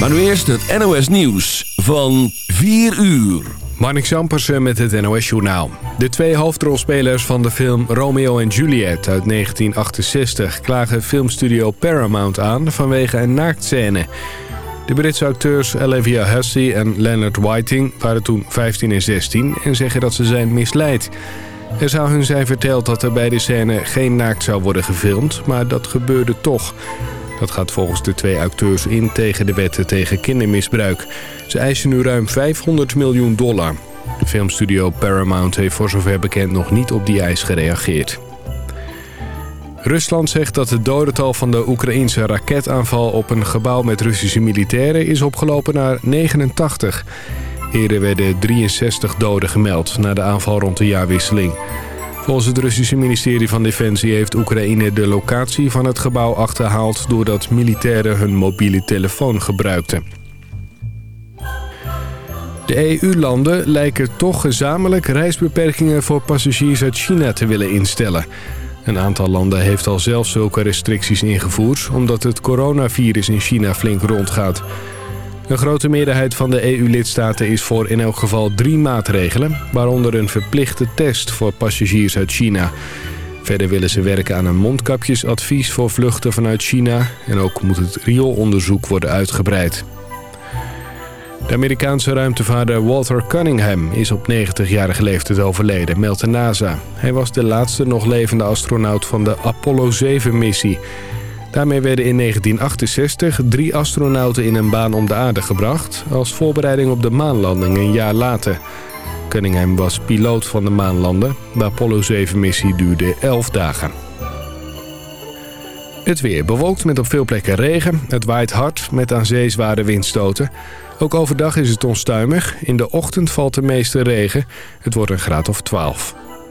Maar nu eerst het NOS Nieuws van 4 uur. Marnik Zampersen met het NOS-journaal. De twee hoofdrolspelers van de film Romeo en Juliet uit 1968... klagen filmstudio Paramount aan vanwege een naaktscène. De Britse acteurs Olivia Hussey en Leonard Whiting waren toen 15 en 16... en zeggen dat ze zijn misleid. Er zou hun zijn verteld dat er bij de scène geen naakt zou worden gefilmd... maar dat gebeurde toch... Dat gaat volgens de twee acteurs in tegen de wetten tegen kindermisbruik. Ze eisen nu ruim 500 miljoen dollar. De filmstudio Paramount heeft voor zover bekend nog niet op die eis gereageerd. Rusland zegt dat het dodental van de Oekraïense raketaanval op een gebouw met Russische militairen is opgelopen naar 89. Eerder werden 63 doden gemeld na de aanval rond de jaarwisseling. Volgens het Russische ministerie van Defensie heeft Oekraïne de locatie van het gebouw achterhaald... doordat militairen hun mobiele telefoon gebruikten. De EU-landen lijken toch gezamenlijk reisbeperkingen voor passagiers uit China te willen instellen. Een aantal landen heeft al zelf zulke restricties ingevoerd... omdat het coronavirus in China flink rondgaat. Een grote meerderheid van de EU-lidstaten is voor in elk geval drie maatregelen... waaronder een verplichte test voor passagiers uit China. Verder willen ze werken aan een mondkapjesadvies voor vluchten vanuit China... en ook moet het rioolonderzoek worden uitgebreid. De Amerikaanse ruimtevaarder Walter Cunningham is op 90-jarige leeftijd overleden, meldt de NASA. Hij was de laatste nog levende astronaut van de Apollo 7-missie... Daarmee werden in 1968 drie astronauten in een baan om de aarde gebracht... als voorbereiding op de maanlanding een jaar later. Cunningham was piloot van de maanlander. De Apollo 7-missie duurde 11 dagen. Het weer bewolkt met op veel plekken regen. Het waait hard met aan zee zware windstoten. Ook overdag is het onstuimig. In de ochtend valt de meeste regen. Het wordt een graad of 12.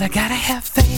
Cause I gotta have faith.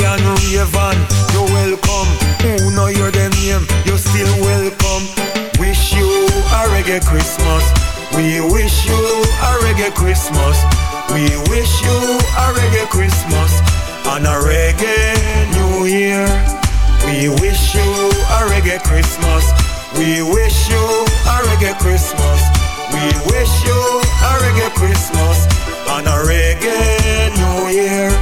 And Raven You're welcome, who know your name. You're still welcome. Wish you a reggae Christmas. We wish you a reggae Christmas. We wish you a reggae Christmas And a reggae New Year. We wish you a reggae Christmas. We wish you a reggae Christmas. We wish you a reggae Christmas And a reggae New Year.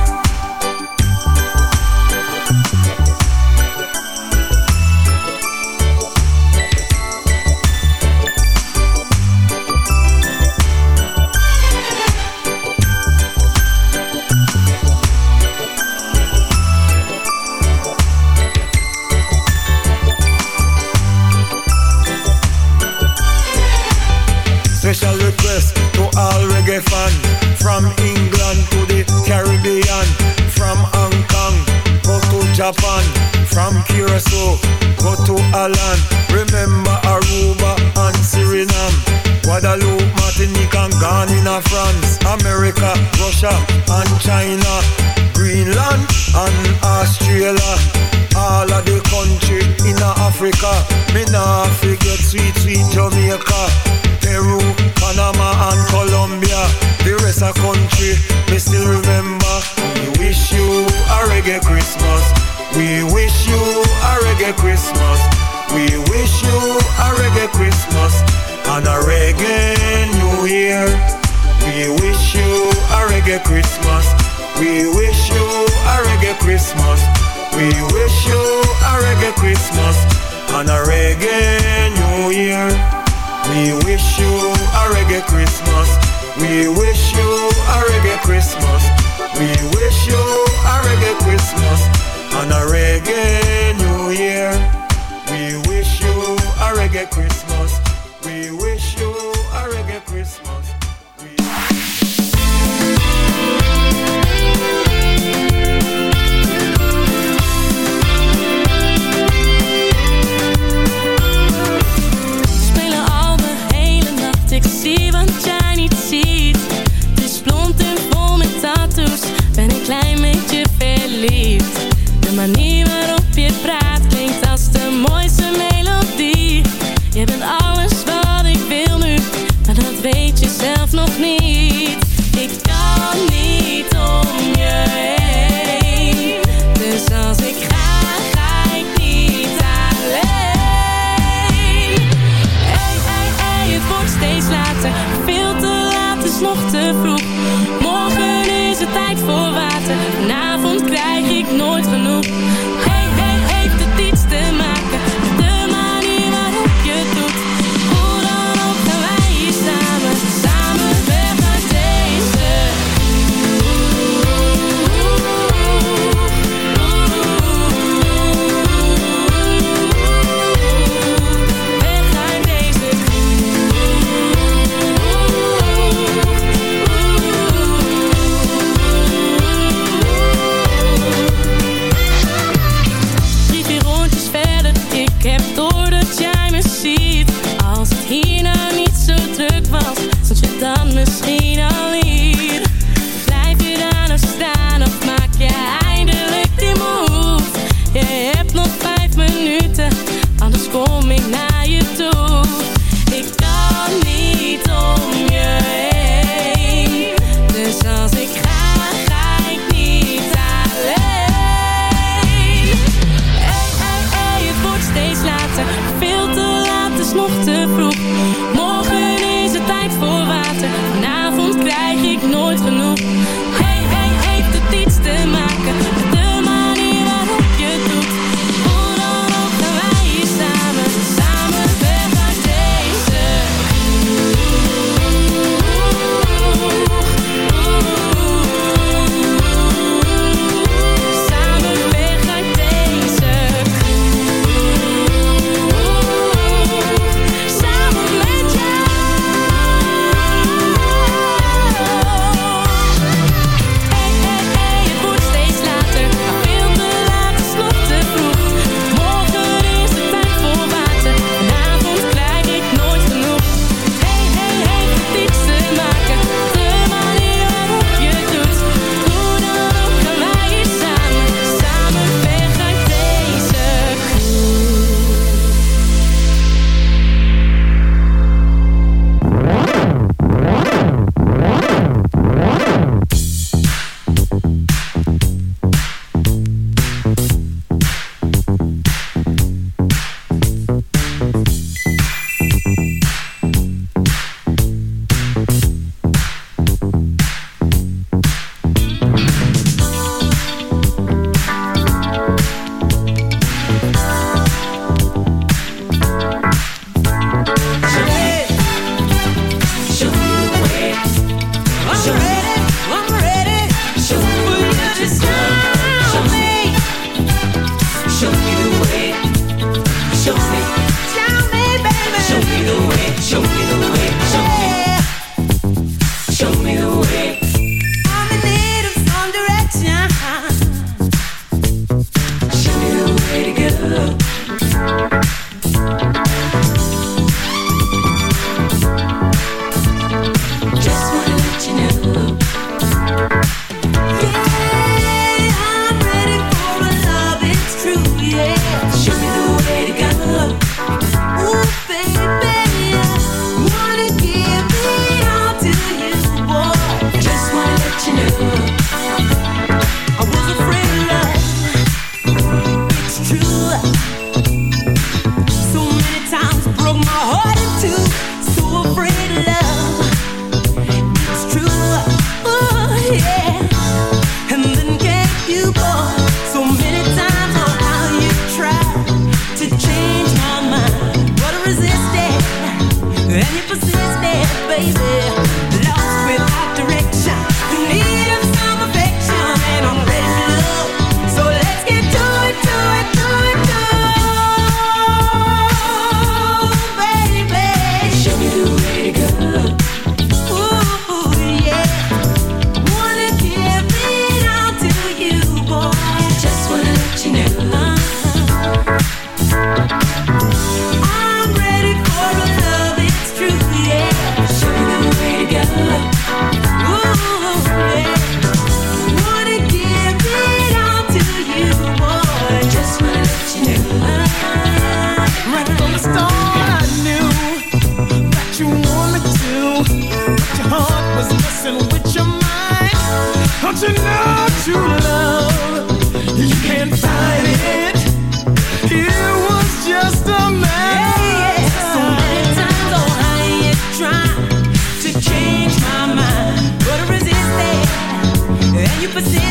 2%.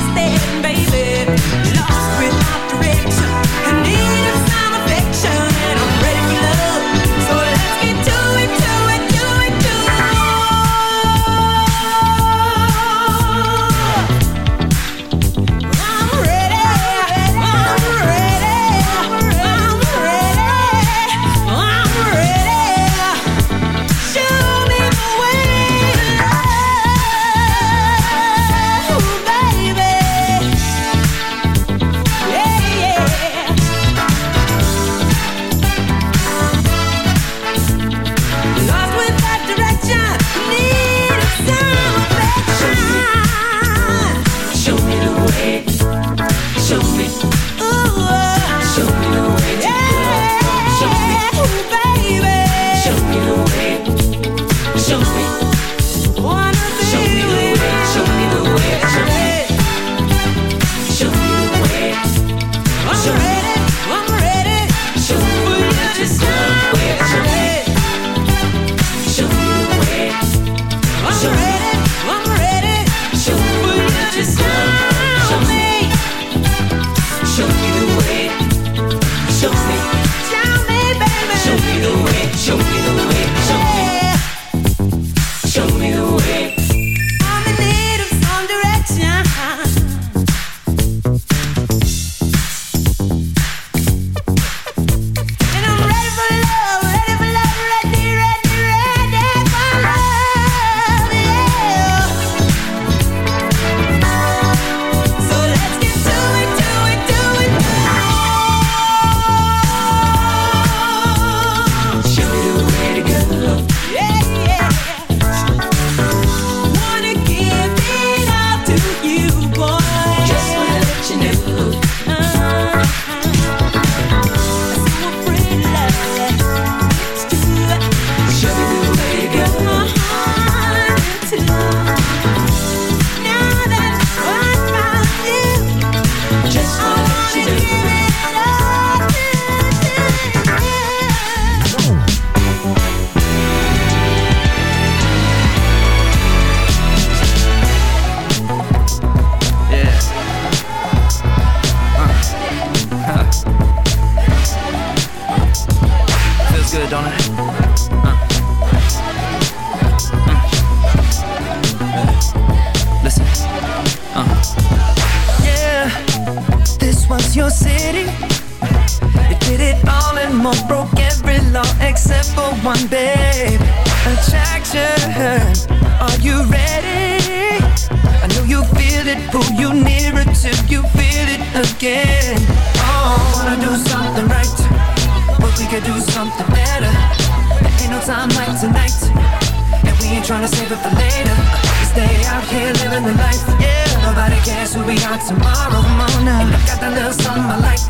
tomorrow morning. I got that little something I like,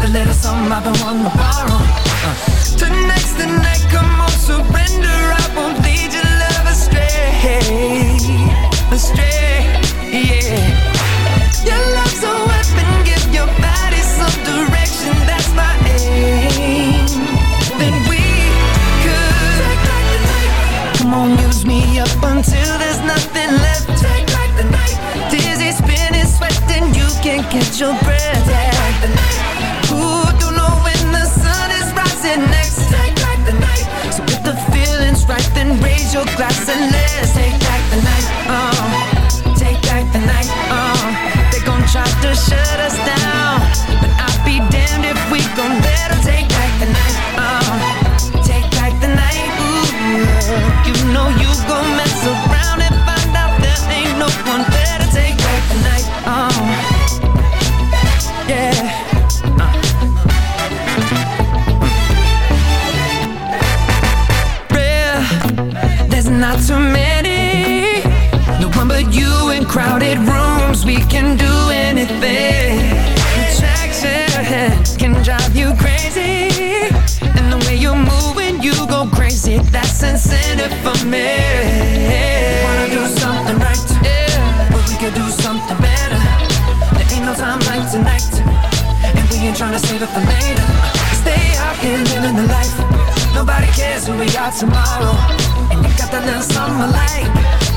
the little something I've been wanting to borrow. Uh. Tonight's the night, come on, surrender. I won't lead your love astray, astray, yeah. Your love catch your breath. Yeah. Like. Ooh, don't know when the sun is rising next. Night like the night. So if the feeling's right, then raise your glass and let's take back the night. Uh, take back the night. Uh, they gon' try to shut us down crowded rooms, we can do anything. Attraction can drive you crazy. And the way you move when you go crazy, that's incentive for me. Wanna do something right, yeah. but we could do something better. There ain't no time like tonight, and we ain't trying to save it for later. Stay out here living the life. Nobody cares who we are tomorrow. And you got that little summer light.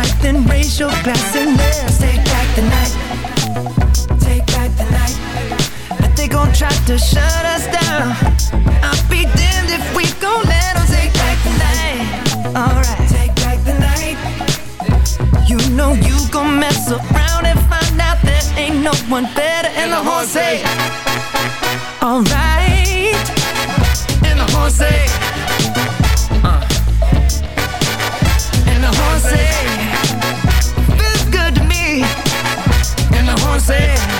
Right, then raise your glass and let's take back the night. Take back the night. But they gon' try to shut us down. I'll be damned if we gon' let 'em take back the night. Alright, take back the night. You know you gon' mess around and find out there ain't no one better. And the horn say, Alright. And the horn say, uh. And the horn say, Ponce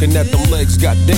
looking at them legs. Goddamn,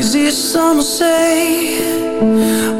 Crazy, some say.